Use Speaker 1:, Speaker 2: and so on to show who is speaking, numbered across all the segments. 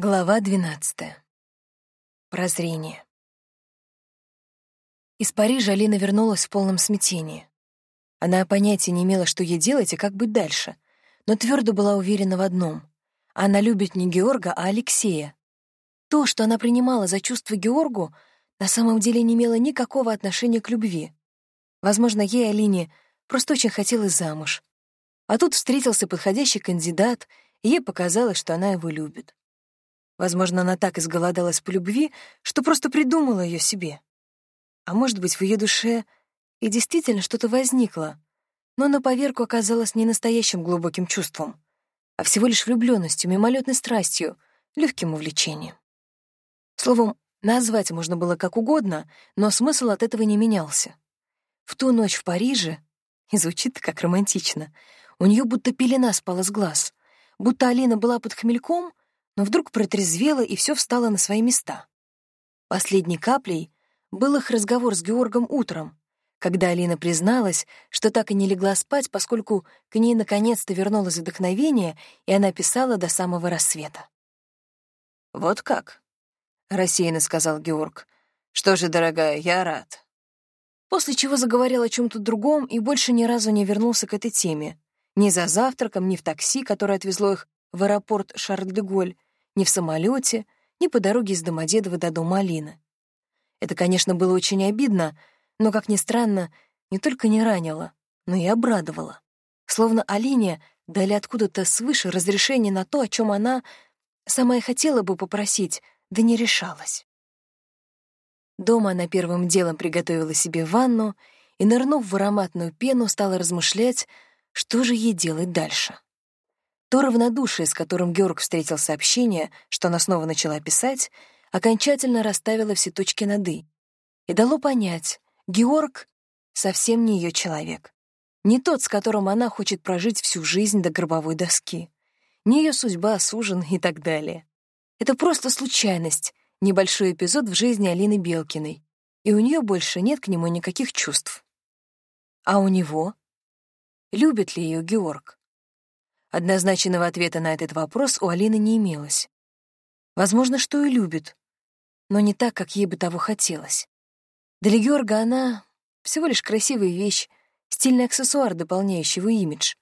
Speaker 1: Глава двенадцатая. Прозрение. Из Парижа Алина вернулась в полном смятении. Она понятия не имела, что ей делать и как быть дальше, но твердо была уверена в одном — она любит не Георга, а Алексея. То, что она принимала за чувство Георгу, на самом деле не имело никакого отношения к любви. Возможно, ей, Алине, просто очень хотелось замуж. А тут встретился подходящий кандидат, и ей показалось, что она его любит. Возможно, она так изголодалась по любви, что просто придумала ее себе. А может быть, в ее душе и действительно что-то возникло, но на поверку оказалось не настоящим глубоким чувством, а всего лишь влюбленностью, мимолетной страстью, легким увлечением. Словом, назвать можно было как угодно, но смысл от этого не менялся. В ту ночь в Париже, и звучит как романтично, у нее будто пелена спала с глаз, будто Алина была под хмельком — но вдруг протрезвела, и все встало на свои места. Последней каплей был их разговор с Георгом утром, когда Алина призналась, что так и не легла спать, поскольку к ней наконец-то вернулось вдохновение, и она писала до самого рассвета.
Speaker 2: «Вот как?» — рассеянно сказал Георг. «Что же, дорогая, я рад».
Speaker 1: После чего заговорил о чем то другом и больше ни разу не вернулся к этой теме. Ни за завтраком, ни в такси, которое отвезло их в аэропорт Шарль-де-Голь, ни в самолете, ни по дороге из Домодедова до дома Алины. Это, конечно, было очень обидно, но, как ни странно, не только не ранило, но и обрадовало. Словно Алине дали откуда-то свыше разрешение на то, о чем она сама и хотела бы попросить, да не решалась. Дома она первым делом приготовила себе ванну и, нырнув в ароматную пену, стала размышлять, что же ей делать дальше. То равнодушие, с которым Георг встретил сообщение, что она снова начала писать, окончательно расставило все точки над «и» и дало понять, Георг совсем не ее человек. Не тот, с которым она хочет прожить всю жизнь до гробовой доски. Не ее судьба, сужен и так далее. Это просто случайность, небольшой эпизод в жизни Алины Белкиной, и у нее больше нет к нему никаких чувств. А у него? Любит ли ее Георг? Однозначного ответа на этот вопрос у Алины не имелось. Возможно, что и любит, но не так, как ей бы того хотелось. Для Георга она всего лишь красивая вещь, стильный аксессуар, дополняющий его имидж,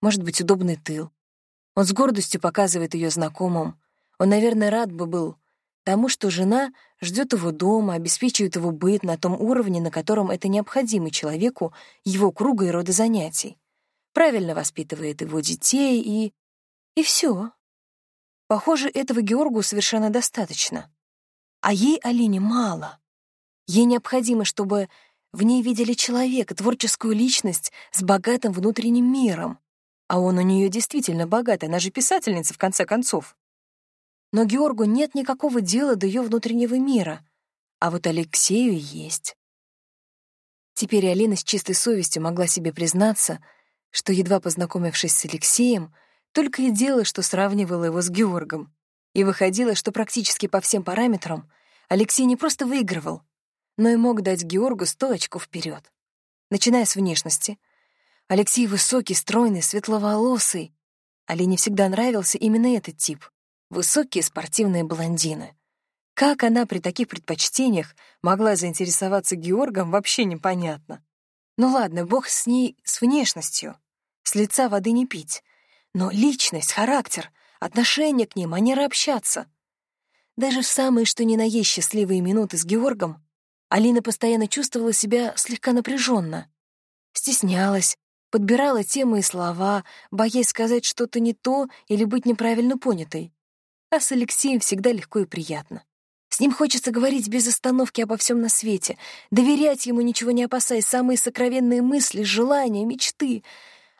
Speaker 1: может быть, удобный тыл. Он с гордостью показывает ее знакомым. Он, наверное, рад бы был тому, что жена ждет его дома, обеспечивает его быт на том уровне, на котором это необходимо человеку его круга и рода занятий правильно воспитывает его детей и... И все. Похоже, этого Георгу совершенно достаточно. А ей, Алине, мало. Ей необходимо, чтобы в ней видели человека, творческую личность с богатым внутренним миром. А он у нее действительно богат, она же писательница, в конце концов. Но Георгу нет никакого дела до ее внутреннего мира, а вот Алексею есть. Теперь Алина с чистой совестью могла себе признаться — что, едва познакомившись с Алексеем, только и делала, что сравнивала его с Георгом. И выходило, что практически по всем параметрам Алексей не просто выигрывал, но и мог дать Георгу сто очков вперед. Начиная с внешности. Алексей высокий, стройный, светловолосый. Алине всегда нравился именно этот тип — высокие спортивные блондины. Как она при таких предпочтениях могла заинтересоваться Георгом, вообще непонятно. Ну ладно, бог с ней, с внешностью. С лица воды не пить. Но личность, характер, отношение к ней, манера общаться. Даже в самые что ни на есть счастливые минуты с Георгом Алина постоянно чувствовала себя слегка напряженно, Стеснялась, подбирала темы и слова, боясь сказать что-то не то или быть неправильно понятой. А с Алексеем всегда легко и приятно. С ним хочется говорить без остановки обо всем на свете, доверять ему, ничего не опасаясь, самые сокровенные мысли, желания, мечты.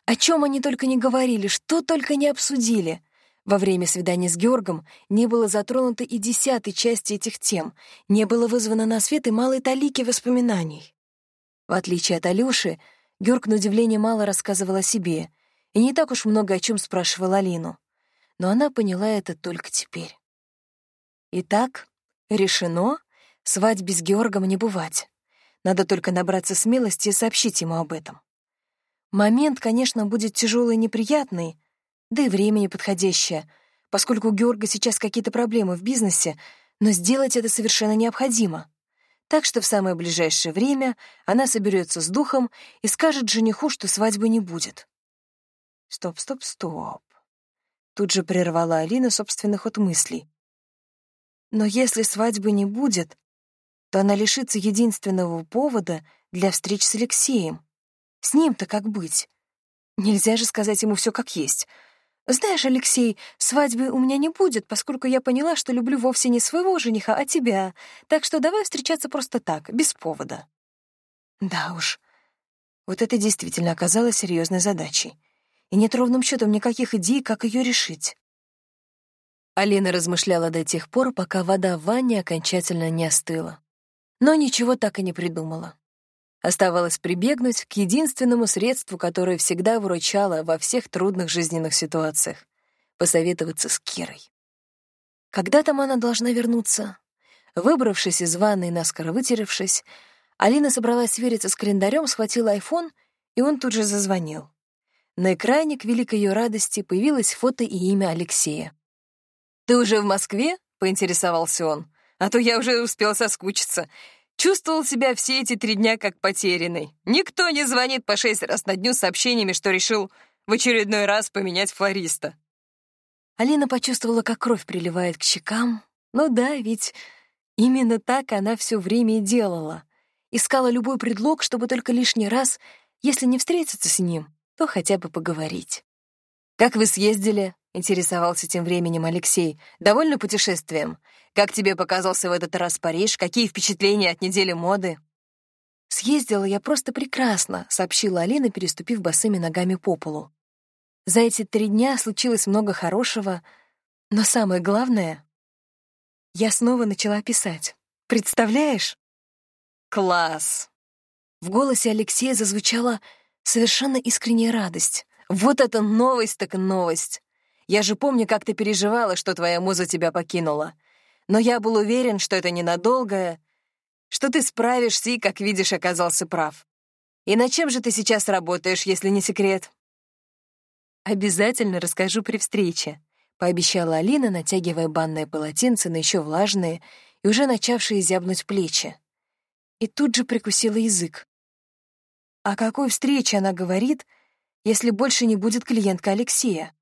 Speaker 1: О чем они только не говорили, что только не обсудили. Во время свидания с Георгом не было затронуто и десятой части этих тем, не было вызвано на свет и малой талики воспоминаний. В отличие от Алёши, Георг на удивление мало рассказывал о себе и не так уж много о чем спрашивал Алину. Но она поняла это только теперь. Итак, Решено, свадьбе с Георгом не бывать. Надо только набраться смелости и сообщить ему об этом. Момент, конечно, будет тяжелый и неприятный, да и время неподходящее, поскольку у Георга сейчас какие-то проблемы в бизнесе, но сделать это совершенно необходимо. Так что в самое ближайшее время она соберется с духом и скажет жениху, что свадьбы не будет. Стоп, стоп, стоп. Тут же прервала Алина собственных от мыслей. Но если свадьбы не будет, то она лишится единственного повода для встреч с Алексеем. С ним-то как быть? Нельзя же сказать ему все как есть. Знаешь, Алексей, свадьбы у меня не будет, поскольку я поняла, что люблю вовсе не своего жениха, а тебя. Так что давай встречаться просто так, без повода. Да уж, вот это действительно оказалось серьезной задачей. И нет ровным счетом никаких идей, как ее решить. Алина размышляла до тех пор, пока вода в ванне окончательно не остыла. Но ничего так и не придумала. Оставалось прибегнуть к единственному средству, которое всегда выручало во всех трудных жизненных ситуациях — посоветоваться с Кирой. Когда там она должна вернуться? Выбравшись из ванной, наскоро вытеревшись, Алина собралась свериться с календарем, схватила айфон, и он тут же зазвонил. На экране, к великой ее радости, появилось фото и имя Алексея. «Ты уже в Москве?» — поинтересовался он. «А то я уже успел соскучиться. Чувствовал себя все эти три дня как потерянный. Никто не звонит по шесть раз на дню с сообщениями, что решил в очередной раз поменять флориста. Алина почувствовала, как кровь приливает к щекам. Ну да, ведь именно так она все время и делала. Искала любой предлог, чтобы только лишний раз, если не встретиться с ним, то хотя бы поговорить. «Как вы съездили?» — интересовался тем временем Алексей. «Довольны путешествием? Как тебе показался в этот раз Париж? Какие впечатления от недели моды?» «Съездила я просто прекрасно», — сообщила Алина, переступив босыми ногами по полу. «За эти три дня случилось много хорошего, но самое главное — я снова начала писать. Представляешь?» «Класс!» В голосе Алексея зазвучала совершенно искренняя радость. «Вот это новость так новость! Я же помню, как ты переживала, что твоя муза тебя покинула но я был уверен, что это ненадолго, что ты справишься и, как видишь, оказался прав. И над чем же ты сейчас работаешь, если не секрет? Обязательно расскажу при встрече, пообещала Алина, натягивая банное полотенце на еще влажные и уже начавшие зябнуть плечи. И тут же прикусила язык. О какой встрече она говорит, если больше не будет клиентка Алексея?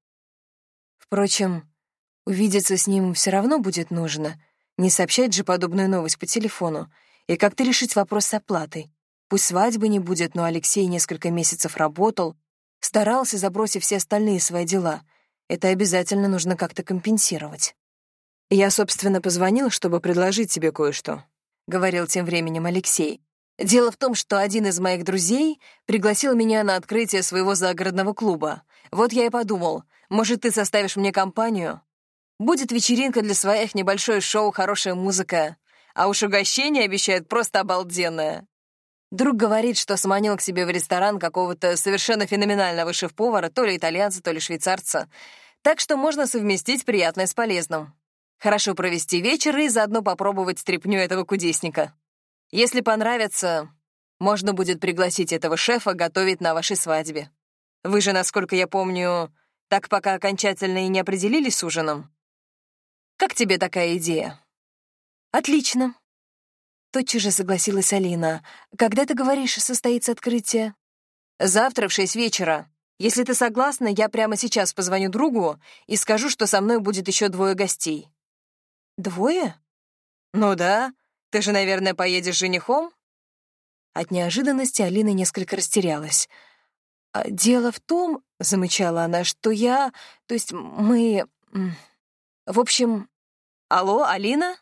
Speaker 1: Впрочем, Увидеться с ним все равно будет нужно. Не сообщать же подобную новость по телефону. И как-то решить вопрос с оплатой. Пусть свадьбы не будет, но Алексей несколько месяцев работал, старался, забросив все остальные свои дела. Это обязательно нужно как-то компенсировать. «Я, собственно, позвонил, чтобы предложить тебе кое-что», — говорил тем временем Алексей. «Дело в том, что один из моих друзей пригласил меня на открытие своего загородного клуба. Вот я и подумал, может, ты составишь мне компанию? Будет вечеринка для своих, небольшое шоу, хорошая музыка. А уж угощение обещают просто обалденное. Друг говорит, что сманил к себе в ресторан какого-то совершенно феноменального шеф-повара, то ли итальянца, то ли швейцарца. Так что можно совместить приятное с полезным. Хорошо провести вечер и заодно попробовать стряпню этого кудесника. Если понравится, можно будет пригласить этого шефа готовить на вашей свадьбе. Вы же, насколько я помню, так пока окончательно и не определились с ужином. Как тебе такая идея?» «Отлично». Тотчас же согласилась Алина. «Когда, ты говоришь, состоится открытие?» «Завтра в шесть вечера. Если ты согласна, я прямо сейчас позвоню другу и скажу, что со мной будет еще двое гостей». «Двое?» «Ну да. Ты же, наверное, поедешь с женихом?» От неожиданности Алина несколько растерялась. «А «Дело в том, — замычала она, — что я... То есть мы... В общем... Алло, Алина?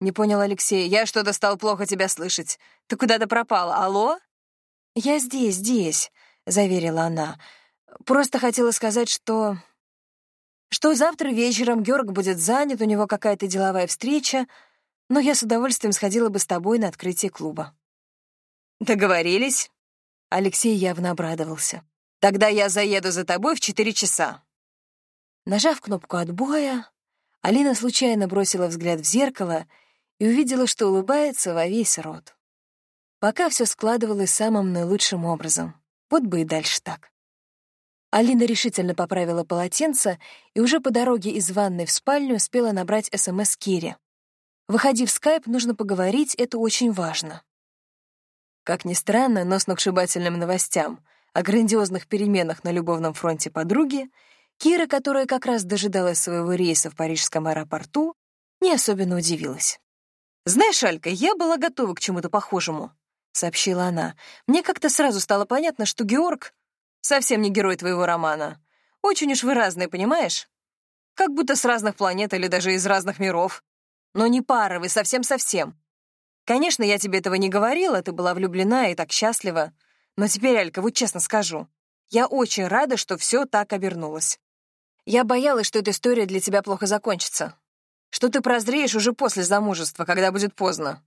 Speaker 1: Не понял Алексей. Я что-то стал плохо тебя слышать. Ты куда-то пропала. Алло? Я здесь, здесь, заверила она. Просто хотела сказать, что... Что завтра вечером Георг будет занят, у него какая-то деловая встреча, но я с удовольствием сходила бы с тобой на открытие клуба. Договорились? Алексей явно обрадовался. Тогда я заеду за тобой в четыре часа. Нажав кнопку отбоя, Алина случайно бросила взгляд в зеркало и увидела, что улыбается во весь рот. Пока все складывалось самым наилучшим образом. Вот бы и дальше так. Алина решительно поправила полотенце и уже по дороге из ванной в спальню успела набрать СМС Кире. «Выходи в скайп, нужно поговорить, это очень важно». Как ни странно, но сногсшибательным новостям о грандиозных переменах на любовном фронте подруги, Кира, которая как раз дожидалась своего рейса в парижском аэропорту, не особенно удивилась. «Знаешь, Алька, я была готова к чему-то похожему», — сообщила она. «Мне как-то сразу стало понятно, что Георг Совсем не герой твоего романа. Очень уж вы разные, понимаешь? Как будто с разных планет или даже из разных миров. Но не пара вы совсем-совсем. Конечно, я тебе этого не говорила, ты была влюблена и так счастлива. Но теперь, Алька, вот честно скажу, я очень рада, что все так обернулось. Я боялась, что эта история для тебя плохо закончится. Что ты прозреешь уже после замужества, когда будет поздно.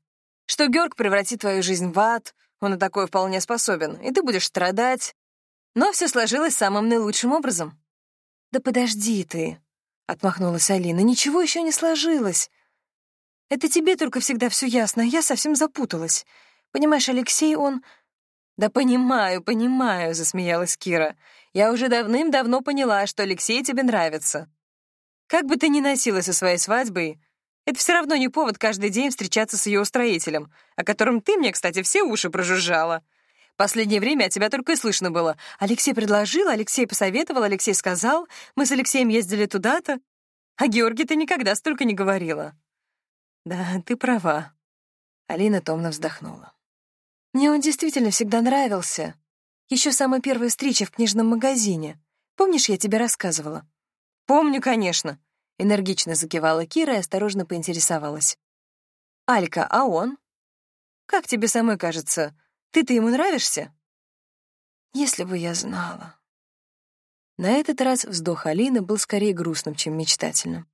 Speaker 1: Что Георг превратит твою жизнь в ад, он на такое вполне способен, и ты будешь страдать, но все сложилось самым наилучшим образом. «Да подожди ты», — отмахнулась Алина, — «ничего еще не сложилось. Это тебе только всегда все ясно, я совсем запуталась. Понимаешь, Алексей, он...» «Да понимаю, понимаю», — засмеялась Кира. «Я уже давным-давно поняла, что Алексей тебе нравится. Как бы ты ни носилась со своей свадьбой, это все равно не повод каждый день встречаться с ее устроителем, о котором ты мне, кстати, все уши прожужжала. Последнее время от тебя только и слышно было. Алексей предложил, Алексей посоветовал, Алексей сказал, мы с Алексеем ездили туда-то. А Георгий ты никогда столько не говорила. Да, ты права. Алина томно вздохнула. Мне он действительно всегда нравился. Еще самая первая встреча в книжном магазине. Помнишь, я тебе рассказывала? Помню, конечно. Энергично закивала Кира и осторожно поинтересовалась. «Алька, а он? Как тебе самой кажется, ты-то ему нравишься?» «Если бы я знала». На этот раз вздох Алины был скорее грустным, чем мечтательным.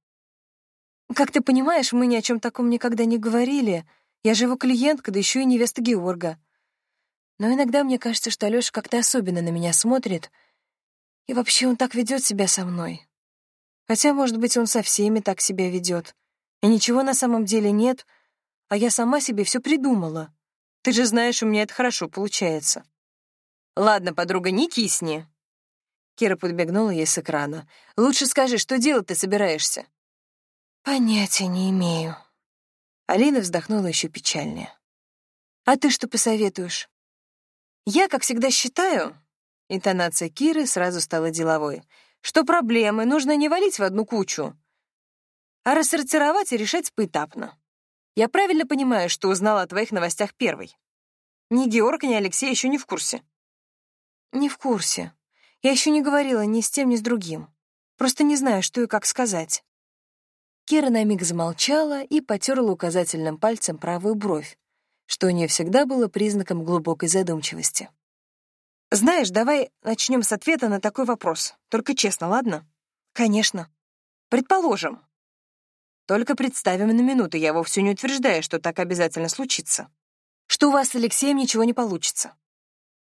Speaker 1: «Как ты понимаешь, мы ни о чем таком никогда не говорили. Я же его клиентка, да еще и невеста Георга. Но иногда мне кажется, что Алёша как-то особенно на меня смотрит, и вообще он так ведет себя со мной. Хотя, может быть, он со всеми так себя ведет, и ничего на самом деле нет, а я сама себе все придумала. Ты же знаешь, у меня это хорошо получается. Ладно, подруга, не кисни. Кира подбегнула ей с экрана. Лучше скажи, что делать ты собираешься? Понятия не имею. Алина вздохнула еще печальнее. А ты что посоветуешь? Я, как всегда, считаю... Интонация Киры сразу стала деловой. Что проблемы нужно не валить в одну кучу, а рассортировать и решать поэтапно. Я правильно понимаю, что узнала о твоих новостях первой? Ни Георг, ни Алексей еще не в курсе. Не в курсе. Я еще не говорила ни с тем, ни с другим. Просто не знаю, что и как сказать. Кира на миг замолчала и потерла указательным пальцем правую бровь, что у нее всегда было признаком глубокой задумчивости. «Знаешь, давай начнем с ответа на такой вопрос. Только честно, ладно?» «Конечно. Предположим, только представим на минуту, я вовсе не утверждаю, что так обязательно случится. Что у вас с Алексеем ничего не получится.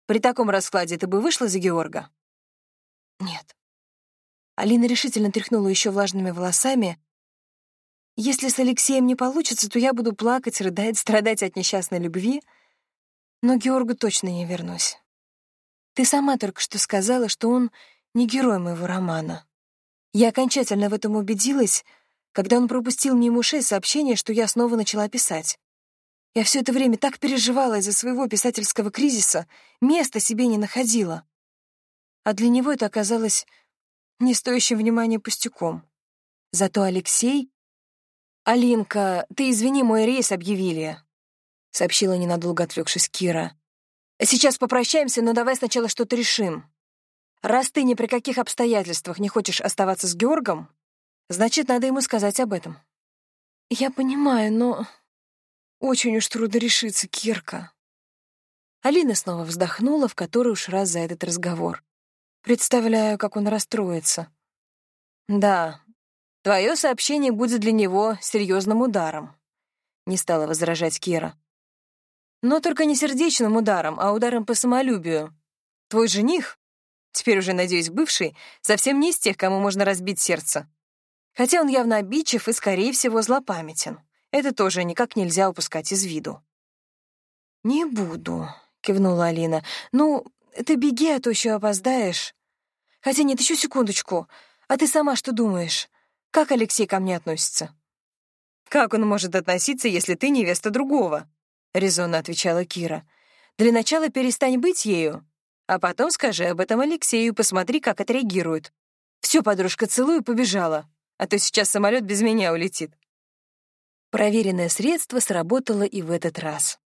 Speaker 1: При таком раскладе ты бы вышла за Георга? Нет. Алина решительно тряхнула еще влажными волосами. Если с Алексеем не получится, то я буду плакать, рыдать, страдать от несчастной любви, но Георгу точно не вернусь. Ты сама только что сказала, что он не герой моего романа. Я окончательно в этом убедилась, когда он пропустил мимо ушей сообщение, что я снова начала писать. Я все это время так переживала из-за своего писательского кризиса, места себе не находила. А для него это оказалось не стоящим внимания пустяком. Зато Алексей... «Алинка, ты извини, мой рейс объявили», — сообщила ненадолго отвлекшись Кира. «Сейчас попрощаемся, но давай сначала что-то решим. Раз ты ни при каких обстоятельствах не хочешь оставаться с Георгом, Значит, надо ему сказать об этом. Я понимаю, но очень уж трудно решиться, Кирка. Алина снова вздохнула, в который уж раз за этот разговор. Представляю, как он расстроится. Да, твое сообщение будет для него серьезным ударом, не стала возражать Кира. Но только не сердечным ударом, а ударом по самолюбию. Твой жених, теперь уже, надеюсь, бывший, совсем не из тех, кому можно разбить сердце. Хотя он явно обидчив и, скорее всего, злопамятен. Это тоже никак нельзя упускать из виду. «Не буду», — кивнула Алина. «Ну, ты беги, а то еще опоздаешь. Хотя нет, еще секундочку. А ты сама что думаешь? Как Алексей ко мне относится?»
Speaker 2: «Как он может относиться, если ты невеста другого?» — резонно отвечала Кира. «Для начала перестань быть ею, а потом скажи об этом Алексею и посмотри, как отреагирует. Все, подружка, целую побежала, а то сейчас самолет без меня улетит». Проверенное средство сработало и в этот раз.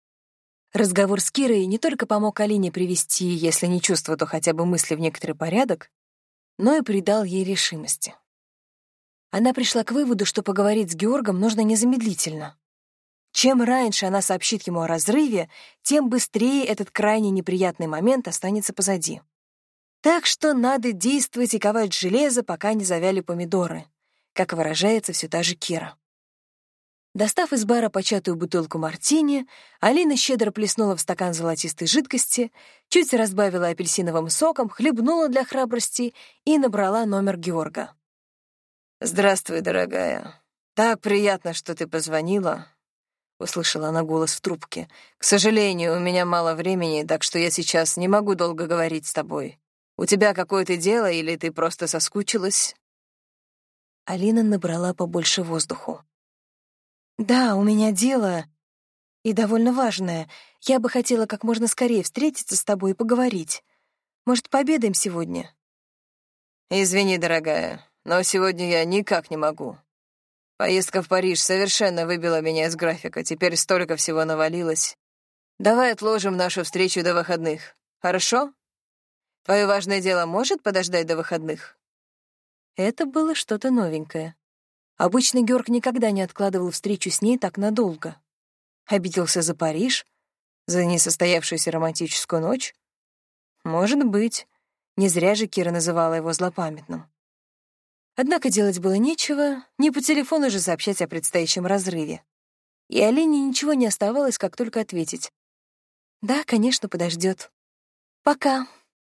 Speaker 2: Разговор с Кирой не только помог Алине привести, если не чувство, то хотя бы мысли в некоторый порядок, но и придал ей решимости. Она пришла к выводу, что поговорить с Георгом нужно незамедлительно. Чем раньше она сообщит ему о разрыве, тем быстрее этот крайне неприятный момент останется позади. Так что надо действовать и ковать железо, пока не завяли помидоры, как выражается все та же Кира. Достав из бара початую бутылку мартини, Алина щедро плеснула в стакан золотистой жидкости, чуть разбавила апельсиновым соком, хлебнула для храбрости и набрала номер Георга. «Здравствуй, дорогая. Так приятно, что ты позвонила. — услышала она голос в трубке. «К сожалению, у меня мало времени, так что я сейчас не могу долго говорить с тобой. У тебя какое-то дело или ты просто соскучилась?»
Speaker 1: Алина набрала побольше воздуху. «Да, у меня дело, и довольно важное. Я бы хотела как можно скорее встретиться с тобой и поговорить. Может, пообедаем сегодня?»
Speaker 2: «Извини, дорогая, но сегодня я никак не могу. Поездка в Париж совершенно выбила меня из графика, теперь столько всего навалилось. Давай отложим нашу встречу до выходных, хорошо? Твое важное дело может подождать до выходных?»
Speaker 1: Это было что-то новенькое. Обычно Георг никогда не откладывал встречу с ней так надолго. Обиделся за Париж, за несостоявшуюся романтическую ночь. Может быть, не зря же Кира называла его злопамятным. Однако делать было нечего, не по телефону же сообщать о предстоящем разрыве. И Алине ничего не оставалось, как только ответить. «Да, конечно, подождет. Пока.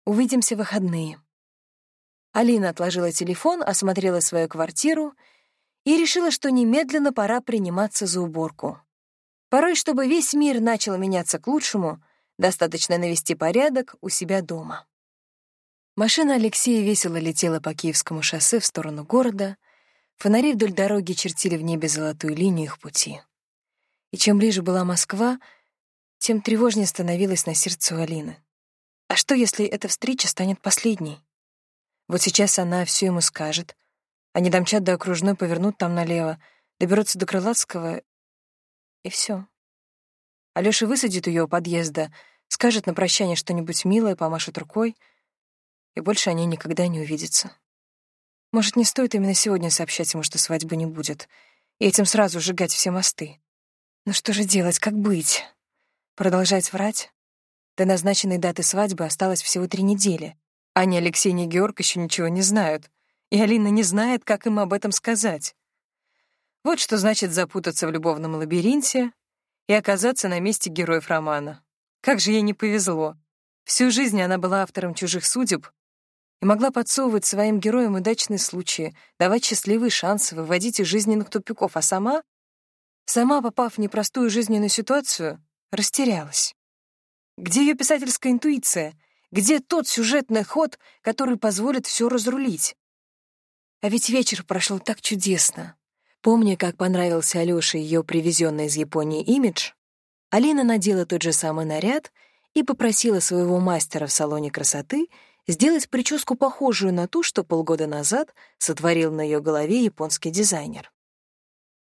Speaker 1: Увидимся в выходные». Алина отложила телефон, осмотрела свою квартиру и решила, что немедленно пора приниматься за уборку. Порой, чтобы весь мир начал меняться к лучшему, достаточно навести порядок у себя дома. Машина Алексея весело летела по Киевскому шоссе в сторону города, фонари вдоль дороги чертили в небе золотую линию их пути. И чем ближе была Москва, тем тревожнее становилось на сердце у Алины. А что, если эта встреча станет последней? Вот сейчас она все ему скажет. Они домчат до окружной, повернут там налево, доберутся до Крылатского, и все. Алёша высадит ее у подъезда, скажет на прощание что-нибудь милое, помашет рукой — и больше они никогда не увидятся. Может, не стоит именно сегодня сообщать ему, что свадьбы не будет, и этим сразу сжигать все мосты. Но что же делать, как быть? Продолжать врать? До назначенной даты свадьбы осталось всего три недели. А ни Алексей, ни Георг еще ничего не знают, и Алина не знает, как им об этом сказать. Вот что значит запутаться в любовном лабиринте и оказаться на месте героев романа. Как же ей не повезло. Всю жизнь она была автором чужих судеб, и могла подсовывать своим героям удачные случаи, давать счастливые шансы, выводить из жизненных тупиков, а сама, сама попав в непростую жизненную ситуацию, растерялась. Где ее писательская интуиция? Где тот сюжетный ход, который позволит все разрулить? А ведь вечер прошел так чудесно. Помня, как понравился Алёше ее привезенный из Японии имидж, Алина надела тот же самый наряд и попросила своего мастера в салоне красоты — сделать прическу похожую на ту, что полгода назад сотворил на ее голове японский дизайнер.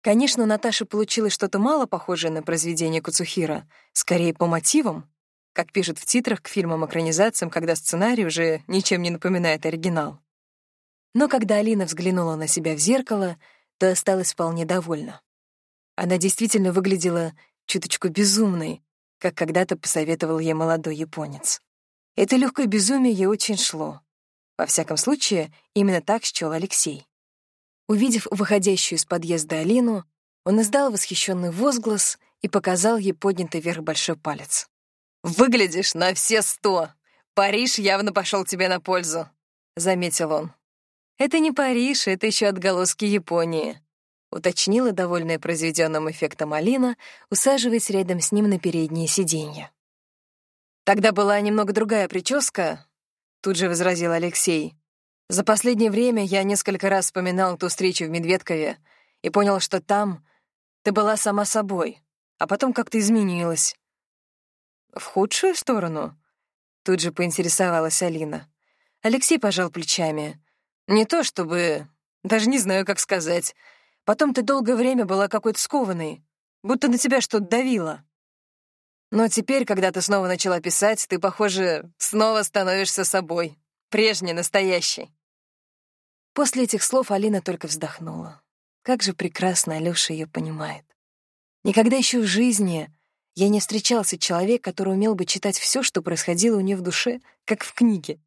Speaker 1: Конечно, у Наташи получилось что-то мало похожее на произведение Куцухира, скорее по мотивам, как пишут в титрах к фильмам-экранизациям, когда сценарий уже ничем не напоминает оригинал. Но когда Алина взглянула на себя в зеркало, то осталась вполне довольна. Она действительно выглядела чуточку безумной, как когда-то посоветовал ей молодой японец. Это легкое безумие ей очень шло. Во всяком случае, именно так счёл Алексей. Увидев выходящую из подъезда Алину, он издал восхищенный возглас и показал ей поднятый вверх большой палец. «Выглядишь на все сто! Париж явно пошел тебе на пользу», — заметил он. «Это не Париж, это еще отголоски Японии», — уточнила довольная произведенным эффектом Алина, усаживаясь рядом с ним на переднее сиденье. Тогда была немного другая прическа, тут же возразил Алексей.
Speaker 2: За последнее время я несколько раз вспоминал ту встречу в Медведкове и понял, что там ты была сама собой, а потом как-то изменилась. В худшую сторону? Тут же поинтересовалась Алина. Алексей пожал плечами. Не то чтобы... Даже не знаю, как сказать. Потом ты долгое время была какой-то скованной, будто на тебя что-то давило. Но теперь, когда ты снова начала писать, ты, похоже, снова становишься собой. Прежний, настоящий. После этих слов Алина только вздохнула. Как же прекрасно Алёша её понимает. Никогда ещё в жизни я не встречался человек, который умел бы читать всё, что происходило у неё в душе, как в книге.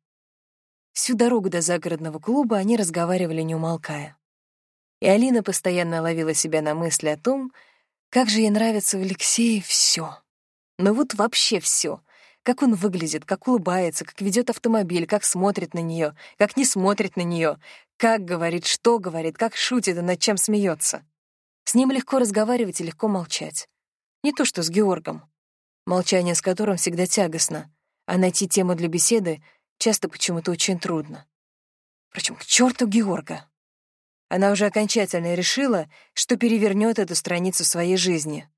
Speaker 2: Всю дорогу до загородного клуба они разговаривали, не умолкая. И Алина постоянно ловила себя на мысли о том, как же ей нравится в Алексее всё. Ну вот вообще всё. Как он выглядит, как улыбается, как ведёт автомобиль, как смотрит на неё, как не смотрит на неё, как говорит, что говорит, как шутит и над чем смеется. С ним легко разговаривать и легко молчать. Не то что с Георгом, молчание с которым всегда тягостно, а найти тему для беседы часто почему-то очень трудно. Впрочем, к черту Георга. Она уже окончательно решила, что перевернет эту страницу своей жизни.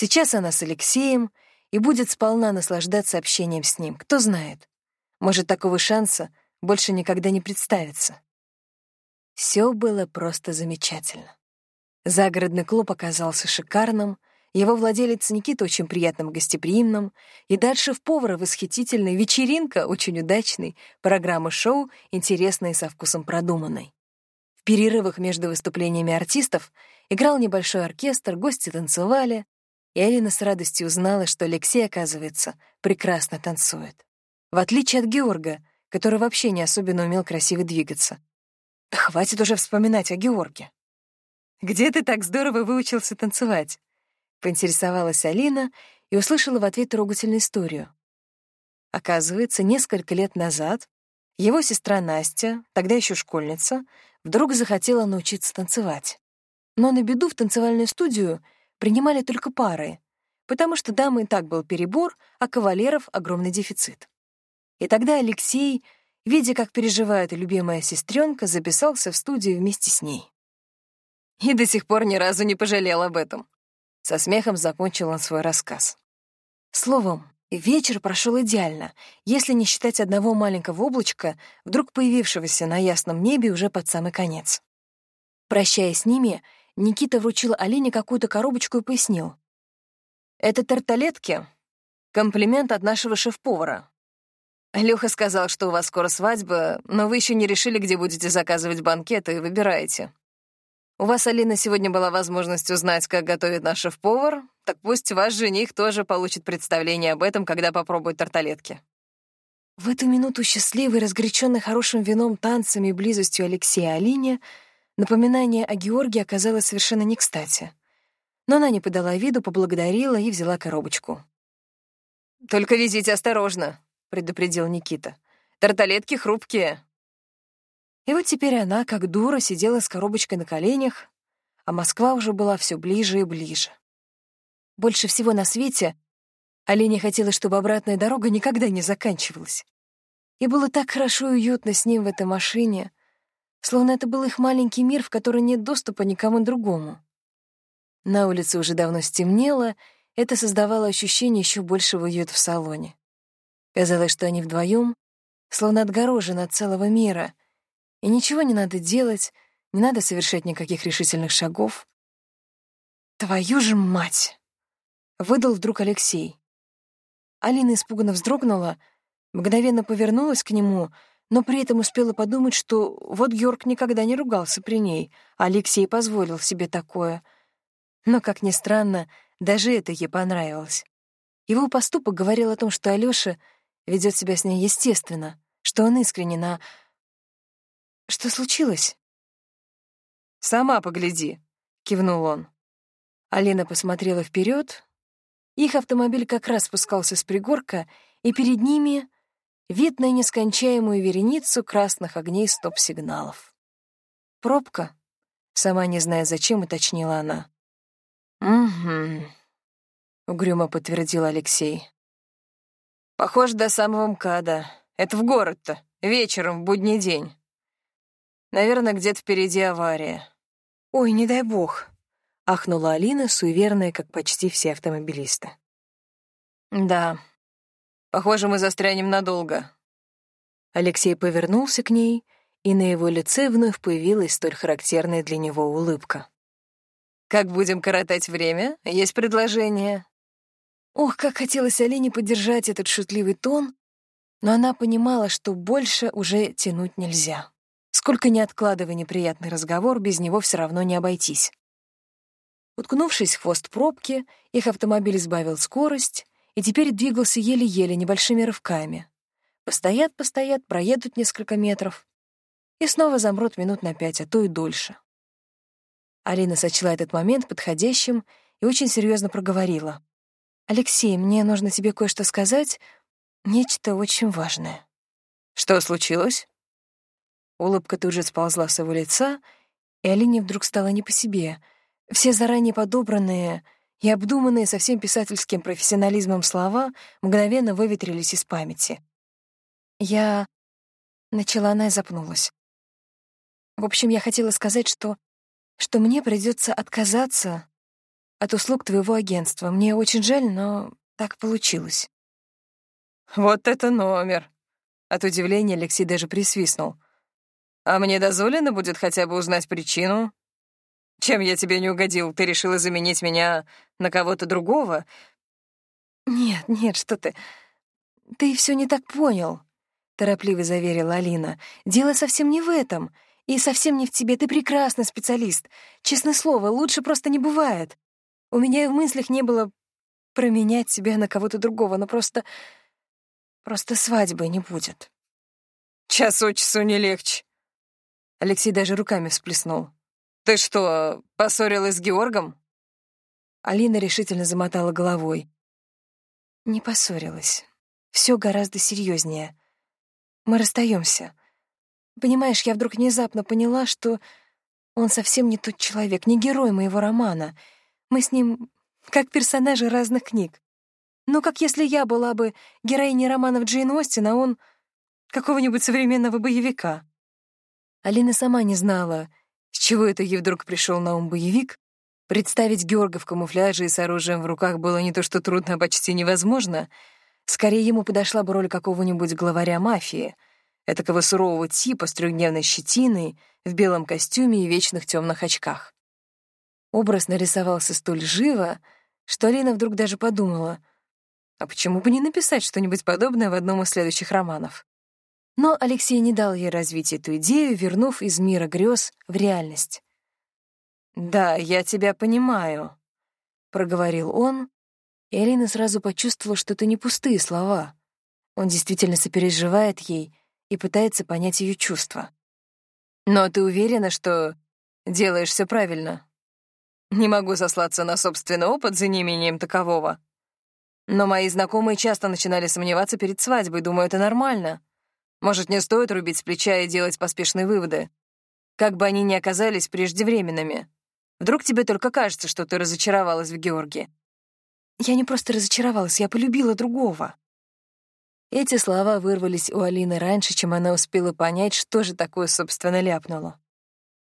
Speaker 2: Сейчас она с Алексеем и будет сполна наслаждаться общением с ним. Кто знает, может, такого шанса больше никогда не представится. Все было просто замечательно. Загородный клуб оказался шикарным, его владелец Никита очень приятным гостеприимным, и дальше в повара восхитительной, вечеринка очень удачной, программа шоу интересной и со вкусом продуманной. В перерывах между выступлениями артистов играл небольшой оркестр, гости танцевали, и Алина с радостью узнала, что Алексей, оказывается, прекрасно танцует. В отличие от Георга, который вообще не особенно умел красиво двигаться. Да хватит уже вспоминать о Георге. «Где ты так здорово выучился танцевать?» — поинтересовалась Алина и услышала в ответ трогательную историю. Оказывается, несколько лет назад его сестра Настя, тогда еще школьница, вдруг захотела научиться танцевать. Но на беду в танцевальную студию принимали только пары, потому что дамы и так был перебор, а кавалеров — огромный дефицит. И тогда Алексей видя, как переживает любимая сестренка, записался в студию вместе с ней. И до сих пор ни разу не пожалел об этом. Со смехом закончил он свой рассказ. Словом, вечер прошел идеально, если не считать одного маленького облачка, вдруг появившегося на ясном небе уже под самый конец. Прощаясь с ними, Никита вручил Алине какую-то коробочку и пояснил. «Это тарталетки. Комплимент от нашего шеф-повара. Лёха сказал, что у вас скоро свадьба, но вы еще не решили, где будете заказывать банкеты, и выбираете. У вас, Алина, сегодня была возможность узнать, как готовит наш шеф-повар, так пусть ваш жених тоже получит представление об этом, когда попробует тарталетки». В эту минуту счастливый, разгоряченный хорошим вином, танцами и близостью Алексея Алине, напоминание о Георгии оказалось совершенно не кстати. Но она не подала виду, поблагодарила и взяла коробочку. «Только везите осторожно», — предупредил Никита. «Тарталетки хрупкие». И вот теперь она, как дура, сидела с коробочкой на коленях, а Москва уже была все ближе и ближе. Больше всего на свете Олене хотелось, чтобы обратная дорога никогда не заканчивалась. И было так хорошо и уютно с ним в этой машине, словно это был их маленький мир, в который нет доступа никому другому. На улице уже давно стемнело, это создавало ощущение еще большего уюта в салоне. Казалось, что они вдвоем словно отгорожены от целого мира, и ничего не надо делать, не надо совершать никаких решительных шагов. «Твою же мать!» — выдал вдруг Алексей. Алина испуганно вздрогнула, мгновенно повернулась к нему, но при этом успела подумать, что вот Георг никогда не ругался при ней, а Алексей позволил себе такое. Но, как ни странно, даже это ей понравилось. Его поступок говорил о том, что Алёша ведет себя с ней естественно, что он искренне на... Что случилось? «Сама погляди», — кивнул он. Алина посмотрела вперед. Их автомобиль как раз спускался с пригорка, и перед ними вид на нескончаемую вереницу красных огней стоп-сигналов. «Пробка?» — сама не зная зачем, уточнила она. «Угу», — угрюмо подтвердил Алексей. Похоже, до самого МКАДа. Это в город-то. Вечером, в будний день. Наверное, где-то впереди авария.
Speaker 1: Ой, не дай бог. Ахнула Алина, суеверная, как почти все автомобилисты.
Speaker 2: Да. Похоже, мы застрянем надолго.
Speaker 1: Алексей повернулся к ней, и на его лице вновь появилась столь характерная для него улыбка.
Speaker 2: «Как будем коротать время? Есть предложение?»
Speaker 1: Ох, как хотелось Алине поддержать этот шутливый тон, но она понимала, что больше уже тянуть нельзя. Сколько ни откладывай неприятный разговор, без него все равно не обойтись. Уткнувшись в хвост пробки, их автомобиль сбавил скорость и теперь двигался еле-еле небольшими рывками. Постоят, постоят, проедут несколько метров и снова замрут минут на пять, а то и дольше. Алина сочла этот момент подходящим и очень серьезно проговорила. «Алексей, мне нужно тебе кое-что сказать, нечто очень важное».
Speaker 2: «Что случилось?»
Speaker 1: Улыбка тут же сползла с его лица, и Алине вдруг стало не по себе. Все заранее подобранные и обдуманные со всем писательским профессионализмом слова мгновенно выветрились из памяти. Я... Начала она и запнулась. В общем, я хотела сказать, что... что мне придется отказаться от услуг твоего агентства. Мне очень жаль, но так получилось.
Speaker 2: Вот это номер! От удивления Алексей даже присвистнул — а мне дозволено будет хотя бы узнать причину? Чем я тебе не угодил? Ты решила заменить меня на кого-то другого?
Speaker 1: Нет, нет, что ты. Ты все не так понял, торопливо заверила Алина. Дело совсем не в этом. И совсем не в тебе. Ты прекрасный специалист. Честное слово, лучше просто не бывает. У меня и в мыслях не было променять себя на кого-то другого, но просто... Просто свадьбы не будет.
Speaker 2: Час от часу не легче.
Speaker 1: Алексей даже руками всплеснул.
Speaker 2: «Ты что, поссорилась с Георгом?»
Speaker 1: Алина решительно замотала головой. «Не поссорилась. Все гораздо серьезнее. Мы расстаемся. Понимаешь, я вдруг внезапно поняла, что он совсем не тот человек, не герой моего романа. Мы с ним как персонажи разных книг. Ну, как если я была бы героиней романов Джейн Остин, а он какого-нибудь современного боевика. Алина сама не знала, с чего это ей вдруг пришел на ум боевик. Представить Георга в камуфляже и с оружием в руках было не то что трудно, а почти невозможно. Скорее ему подошла бы роль какого-нибудь главаря мафии, этакого сурового типа с трехдневной щетиной, в белом костюме и вечных темных очках. Образ нарисовался столь живо, что Алина вдруг даже подумала, а почему бы не написать что-нибудь подобное в одном из следующих романов? Но Алексей не дал ей развить эту идею, вернув из мира грез в реальность.
Speaker 2: «Да, я тебя понимаю», — проговорил он, и Алина сразу почувствовала, что это не пустые слова. Он действительно сопереживает ей и пытается понять ее чувства. «Но ты уверена, что делаешь все правильно?» «Не могу сослаться на собственный опыт за неимением такового. Но мои знакомые часто начинали сомневаться перед свадьбой, думаю, это нормально. Может, не стоит рубить с плеча и делать поспешные выводы? Как бы они ни оказались преждевременными. Вдруг тебе только кажется, что ты разочаровалась в Георгии.
Speaker 1: Я не просто разочаровалась, я полюбила другого.
Speaker 2: Эти слова вырвались у Алины раньше, чем она успела понять, что же такое, собственно, ляпнуло.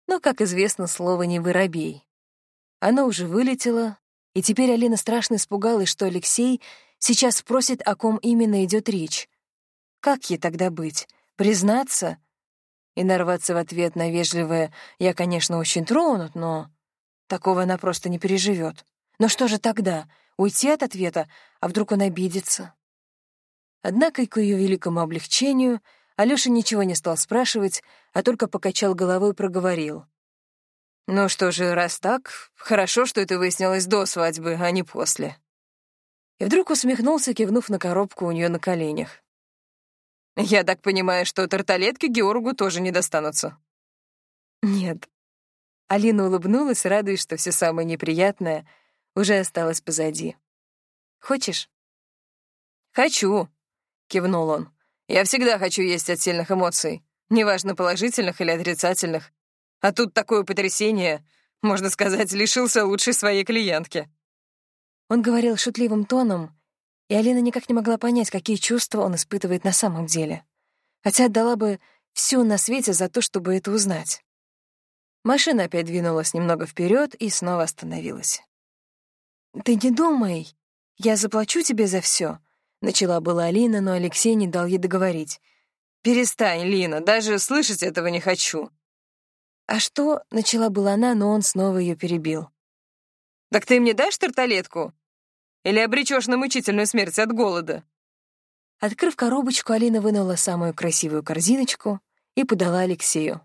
Speaker 2: Но, как известно, слово не воробей. Оно уже вылетело, и теперь Алина страшно испугалась, что Алексей сейчас спросит, о ком именно идет речь. Как ей тогда быть? Признаться? И нарваться в ответ на вежливое «я, конечно, очень тронут, но...» Такого она просто не переживет. Но что же тогда? Уйти от ответа, а вдруг он обидится? Однако, к ее великому облегчению, Алёша ничего не стал спрашивать, а только покачал головой и проговорил. «Ну что же, раз так, хорошо, что это выяснилось до свадьбы, а не после». И вдруг усмехнулся, кивнув на коробку у нее на коленях. Я так понимаю, что тарталетки Георгу тоже не достанутся.
Speaker 1: Нет. Алина улыбнулась, радуясь, что все самое неприятное уже осталось позади. Хочешь?
Speaker 2: Хочу, кивнул он. Я всегда хочу есть от сильных эмоций, неважно, положительных или отрицательных. А тут такое потрясение, можно сказать, лишился лучшей своей клиентки.
Speaker 1: Он говорил шутливым тоном, и Алина никак не могла понять, какие чувства он испытывает на самом деле. Хотя отдала бы все на свете за то, чтобы это узнать. Машина опять двинулась немного вперед и снова остановилась. «Ты не думай, я заплачу тебе за все, начала была Алина, но Алексей не дал ей договорить.
Speaker 2: «Перестань, Лина, даже слышать этого не хочу».
Speaker 1: «А что?» — начала была она, но он снова ее перебил.
Speaker 2: «Так ты мне дашь тарталетку? Или обречешь на мучительную смерть от голода?»
Speaker 1: Открыв коробочку, Алина вынула самую красивую корзиночку и подала Алексею.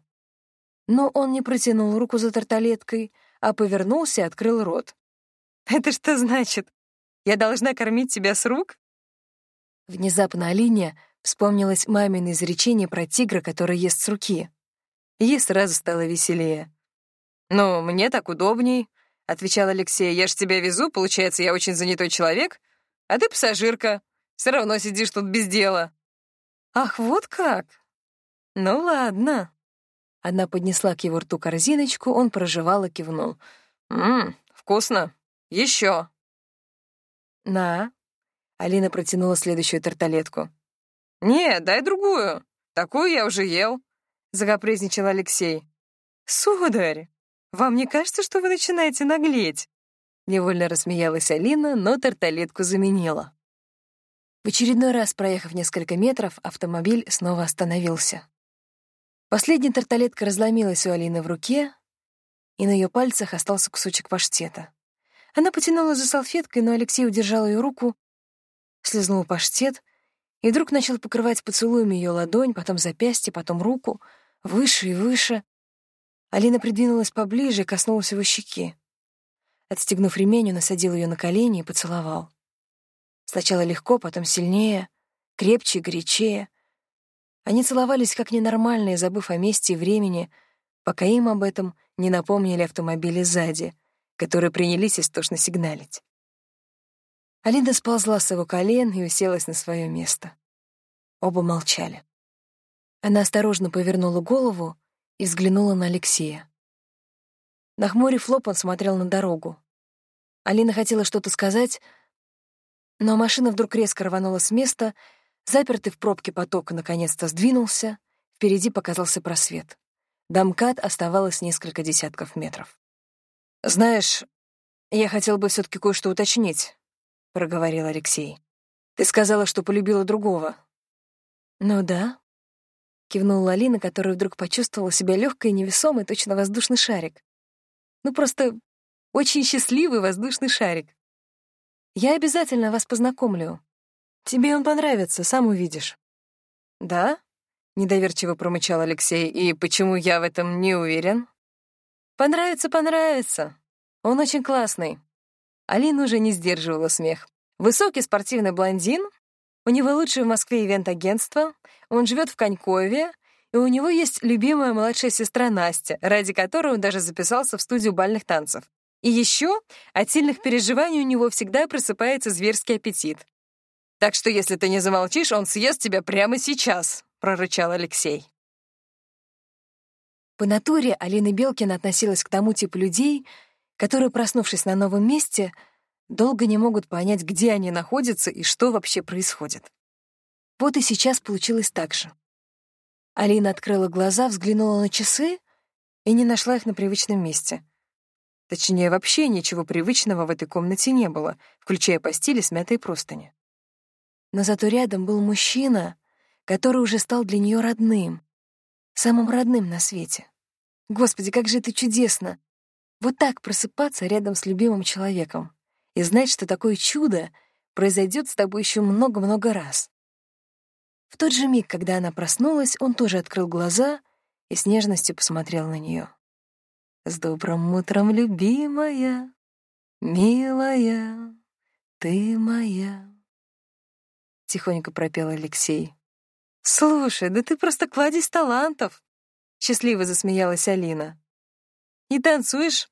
Speaker 1: Но он не протянул руку за тарталеткой, а повернулся и открыл рот.
Speaker 2: «Это что значит? Я должна кормить тебя с рук?»
Speaker 1: Внезапно Алине вспомнилось мамино изречение про тигра, который ест с руки. Ей сразу стало веселее.
Speaker 2: «Ну, мне так удобней», — отвечал Алексей. «Я ж тебя везу, получается, я очень занятой человек, а ты пассажирка. Все равно сидишь тут без дела».
Speaker 1: «Ах, вот как? Ну ладно». Она поднесла к его рту корзиночку, он прожевал и кивнул.
Speaker 2: «Ммм, вкусно. Еще.
Speaker 1: «На». Алина протянула следующую тарталетку.
Speaker 2: «Нет, дай другую. Такую я уже ел», — загопрезничал Алексей.
Speaker 1: «Сударь, вам не кажется, что вы начинаете наглеть?» Невольно рассмеялась Алина, но тарталетку заменила. В очередной раз, проехав несколько метров, автомобиль снова остановился. Последняя тарталетка разломилась у Алины в руке, и на ее пальцах остался кусочек паштета. Она потянула за салфеткой, но Алексей удержал ее руку, слезнул паштет и вдруг начал покрывать поцелуями ее ладонь, потом запястье, потом руку, выше и выше. Алина придвинулась поближе и коснулась его щеки. Отстегнув ремень, он насадил ее на колени и поцеловал. Сначала легко, потом сильнее, крепче и горячее. Они целовались как ненормальные, забыв о месте и времени, пока им об этом не напомнили автомобили сзади, которые принялись истошно сигналить. Алина сползла с его колен и уселась на свое место. Оба молчали. Она осторожно повернула голову и взглянула на Алексея. Нахмурив лоб, он смотрел на дорогу. Алина хотела что-то сказать, но машина вдруг резко рванула с места, запертый в пробке поток наконец-то сдвинулся, впереди показался просвет. До МКАД оставалось несколько десятков метров.
Speaker 2: «Знаешь, я хотел бы все таки кое-что уточнить», — проговорил Алексей. «Ты сказала, что полюбила другого».
Speaker 1: «Ну да», — кивнула Алина, которая вдруг почувствовала себя легкой и невесомой, точно воздушный шарик. «Ну просто очень счастливый воздушный шарик. Я обязательно вас познакомлю. Тебе он понравится, сам увидишь».
Speaker 2: «Да?» — недоверчиво промычал Алексей. «И почему я в этом не уверен?»
Speaker 1: «Понравится, понравится. Он очень классный». Алина уже не сдерживала смех. Высокий спортивный блондин, у него лучшее в Москве ивент-агентство, он живет в Конькове, и у него есть любимая младшая сестра Настя, ради которой он даже записался в студию бальных танцев. И еще от сильных переживаний у него всегда просыпается зверский аппетит.
Speaker 2: «Так что если ты не замолчишь, он съест тебя прямо сейчас», — прорычал Алексей.
Speaker 1: По натуре Алина Белкина относилась к тому типу людей, которые, проснувшись на новом месте, долго не могут понять, где они находятся и что вообще происходит. Вот и сейчас получилось так же. Алина открыла глаза, взглянула на часы и не нашла их на привычном месте — Точнее, вообще ничего привычного в этой комнате не было, включая постели, смятые простыни. Но зато рядом был мужчина, который уже стал для нее родным, самым родным на свете. Господи, как же это чудесно! Вот так просыпаться рядом с любимым человеком и знать, что такое чудо произойдет с тобой еще много-много раз. В тот же миг, когда она проснулась, он тоже открыл глаза и с нежностью посмотрел на нее. С добрым утром, любимая, милая, ты моя. Тихонько пропел Алексей. Слушай, да ты просто кладезь талантов. Счастливо засмеялась Алина. И танцуешь,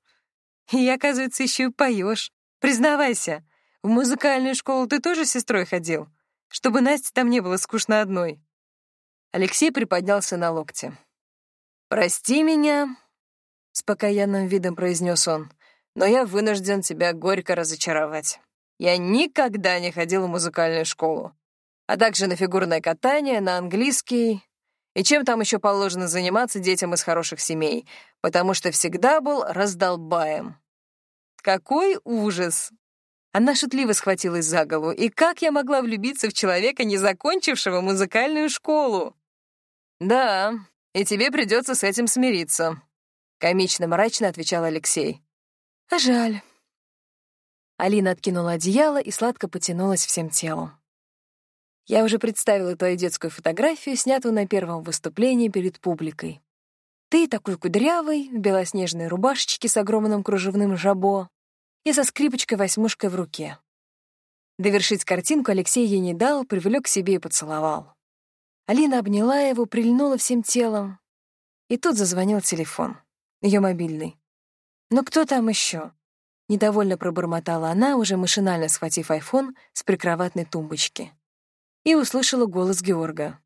Speaker 1: и, оказывается, еще и поешь. Признавайся, в музыкальную школу ты тоже с сестрой ходил, чтобы Насте там не было скучно одной. Алексей приподнялся на локте. «Прости меня, — с покаянным видом произнес он, «но я вынужден тебя горько разочаровать. Я никогда не ходил в музыкальную школу, а также на фигурное катание, на английский
Speaker 2: И чем там еще положено заниматься детям из хороших семей, потому что всегда был раздолбаем. Какой ужас! Она шутливо схватилась за голову. И как я могла влюбиться в человека, не закончившего музыкальную школу? Да, и тебе придется с этим смириться, комично мрачно отвечал Алексей.
Speaker 1: А жаль. Алина откинула одеяло и сладко потянулась всем телом. Я уже представила твою детскую фотографию, снятую на первом выступлении перед публикой. Ты такой кудрявый, в белоснежной рубашечке с огромным кружевным жабо и со скрипочкой-восьмушкой в руке. Довершить картинку Алексей ей не дал, привлек к себе и поцеловал. Алина обняла его, прильнула всем телом. И тут зазвонил телефон, ее мобильный. «Ну кто там еще? Недовольно пробормотала она, уже машинально схватив айфон с прикроватной тумбочки и услышала голос Георга.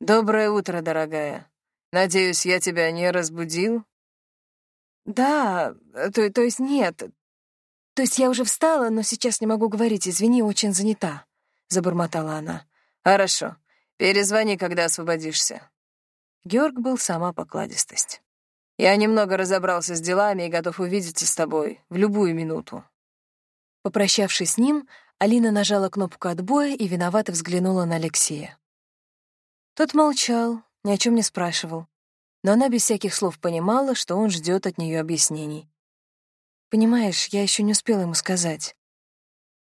Speaker 2: «Доброе утро, дорогая. Надеюсь, я тебя не разбудил?»
Speaker 1: «Да, то, то есть нет. То есть я уже встала, но сейчас не могу говорить, извини, очень занята», — забормотала она.
Speaker 2: «Хорошо. Перезвони, когда освободишься».
Speaker 1: Георг был сама покладистость.
Speaker 2: «Я немного разобрался с делами и готов увидеться с тобой в любую минуту».
Speaker 1: Попрощавшись с ним, Алина нажала кнопку отбоя и виновато взглянула на Алексея. Тот молчал, ни о чем не спрашивал, но она без всяких слов понимала, что он ждет от нее объяснений. «Понимаешь, я еще не успела ему сказать».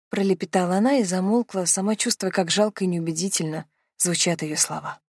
Speaker 1: Пролепетала она и замолкла, сама чувствуя, как жалко и неубедительно звучат ее слова.